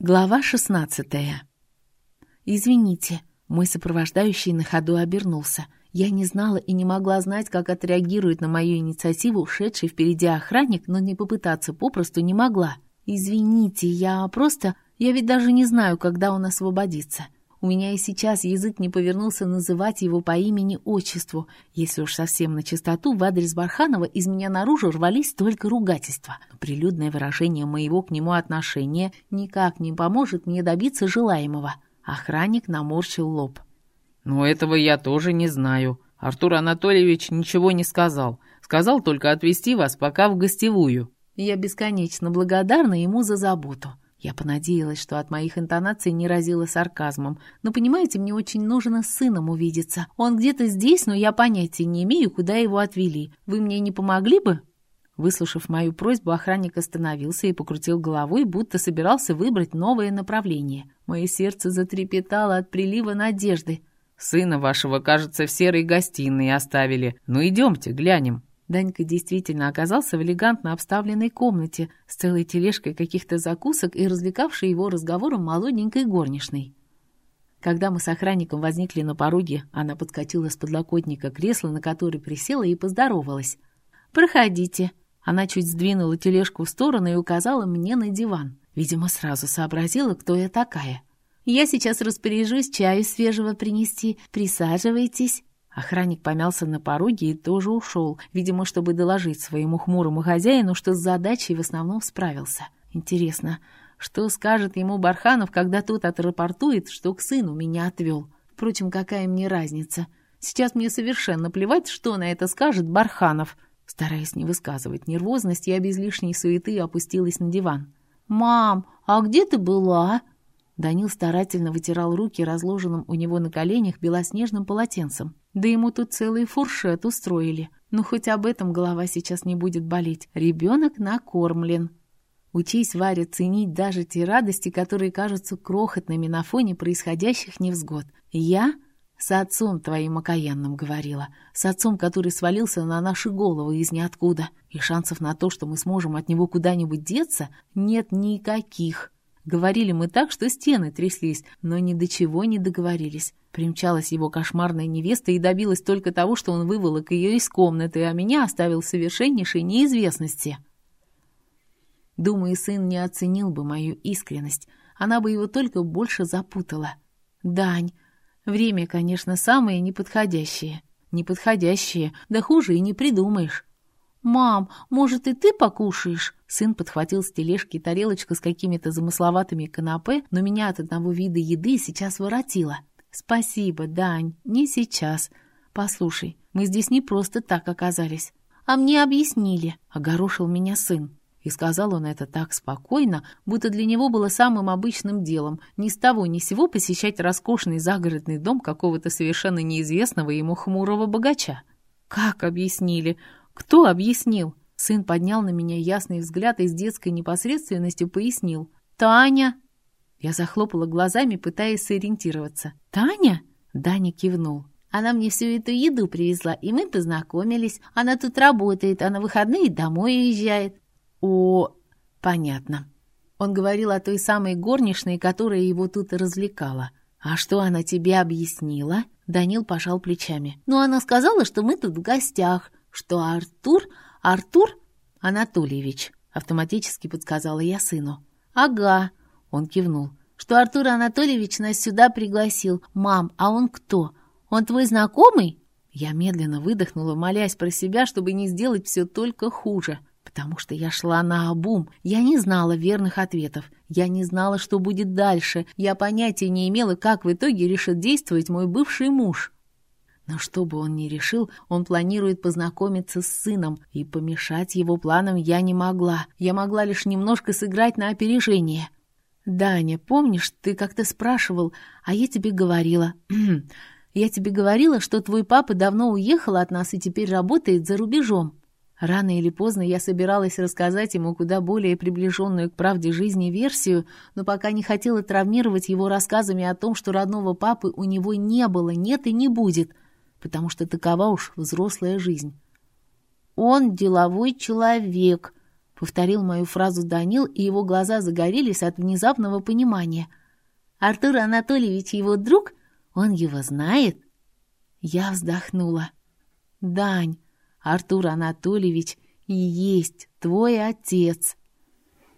Глава шестнадцатая. «Извините», — мой сопровождающий на ходу обернулся. Я не знала и не могла знать, как отреагирует на мою инициативу ушедший впереди охранник, но не попытаться попросту не могла. «Извините, я просто... Я ведь даже не знаю, когда он освободится. У меня и сейчас язык не повернулся называть его по имени-отчеству. Если уж совсем на чистоту, в адрес Барханова из меня наружу рвались только ругательства. Но прилюдное выражение моего к нему отношения никак не поможет мне добиться желаемого. Охранник наморщил лоб. «Но этого я тоже не знаю. Артур Анатольевич ничего не сказал. Сказал только отвезти вас пока в гостевую». Я бесконечно благодарна ему за заботу. Я понадеялась, что от моих интонаций не разило сарказмом. Но, понимаете, мне очень нужно с сыном увидеться. Он где-то здесь, но я понятия не имею, куда его отвели. Вы мне не помогли бы?» Выслушав мою просьбу, охранник остановился и покрутил головой, будто собирался выбрать новое направление. Мое сердце затрепетало от прилива надежды. «Сына вашего, кажется, в серой гостиной оставили. Ну, идемте, глянем». Данька действительно оказался в элегантно обставленной комнате с целой тележкой каких-то закусок и развлекавшей его разговором молоденькой горничной. Когда мы с охранником возникли на пороге, она подскочила с подлокотника кресла, на которое присела и поздоровалась. «Проходите». Она чуть сдвинула тележку в сторону и указала мне на диван. Видимо, сразу сообразила, кто я такая. «Я сейчас распоряжусь чаю свежего принести. Присаживайтесь». Охранник помялся на пороге и тоже ушел, видимо, чтобы доложить своему хмурому хозяину, что с задачей в основном справился. Интересно, что скажет ему Барханов, когда тот отрапортует, что к сыну меня отвел? Впрочем, какая мне разница? Сейчас мне совершенно плевать, что на это скажет Барханов. Стараясь не высказывать нервозность, я без лишней суеты опустилась на диван. «Мам, а где ты была?» Данил старательно вытирал руки разложенным у него на коленях белоснежным полотенцем. Да ему тут целый фуршет устроили. Ну, хоть об этом голова сейчас не будет болеть. Ребенок накормлен. Учись, Варя, ценить даже те радости, которые кажутся крохотными на фоне происходящих невзгод. Я с отцом твоим окаянным говорила, с отцом, который свалился на наши головы из ниоткуда, и шансов на то, что мы сможем от него куда-нибудь деться, нет никаких. Говорили мы так, что стены тряслись, но ни до чего не договорились. Примчалась его кошмарная невеста и добилась только того, что он выволок ее из комнаты, а меня оставил в совершеннейшей неизвестности. Думаю, сын не оценил бы мою искренность. Она бы его только больше запутала. Дань, время, конечно, самое неподходящее. Неподходящее, да хуже и не придумаешь. «Мам, может, и ты покушаешь?» Сын подхватил с тележки тарелочку с какими-то замысловатыми канапе, но меня от одного вида еды сейчас воротило. «Спасибо, Дань, не сейчас. Послушай, мы здесь не просто так оказались. А мне объяснили», — огорошил меня сын. И сказал он это так спокойно, будто для него было самым обычным делом ни с того ни сего посещать роскошный загородный дом какого-то совершенно неизвестного ему хмурого богача. «Как объяснили? Кто объяснил?» Сын поднял на меня ясный взгляд и с детской непосредственностью пояснил. «Таня!» Я захлопала глазами, пытаясь сориентироваться. «Таня?» Даня кивнул. «Она мне всю эту еду привезла, и мы познакомились. Она тут работает, а на выходные домой уезжает». «О, понятно». Он говорил о той самой горничной, которая его тут развлекала. «А что она тебе объяснила?» Данил пожал плечами. «Ну, она сказала, что мы тут в гостях, что Артур... Артур Анатольевич», автоматически подсказала я сыну. «Ага», он кивнул. «Что Артур Анатольевич нас сюда пригласил. Мам, а он кто? Он твой знакомый?» Я медленно выдохнула, молясь про себя, чтобы не сделать все только хуже. Потому что я шла на обум. Я не знала верных ответов. Я не знала, что будет дальше. Я понятия не имела, как в итоге решит действовать мой бывший муж. Но что бы он ни решил, он планирует познакомиться с сыном, и помешать его планам я не могла. Я могла лишь немножко сыграть на опережение. «Даня, помнишь, ты как-то спрашивал, а я тебе говорила...» «Я тебе говорила, что твой папа давно уехал от нас и теперь работает за рубежом». Рано или поздно я собиралась рассказать ему куда более приближенную к правде жизни версию, но пока не хотела травмировать его рассказами о том, что родного папы у него не было, нет и не будет, потому что такова уж взрослая жизнь. «Он деловой человек», Повторил мою фразу Данил, и его глаза загорелись от внезапного понимания. «Артур Анатольевич его друг? Он его знает?» Я вздохнула. «Дань, Артур Анатольевич и есть твой отец!»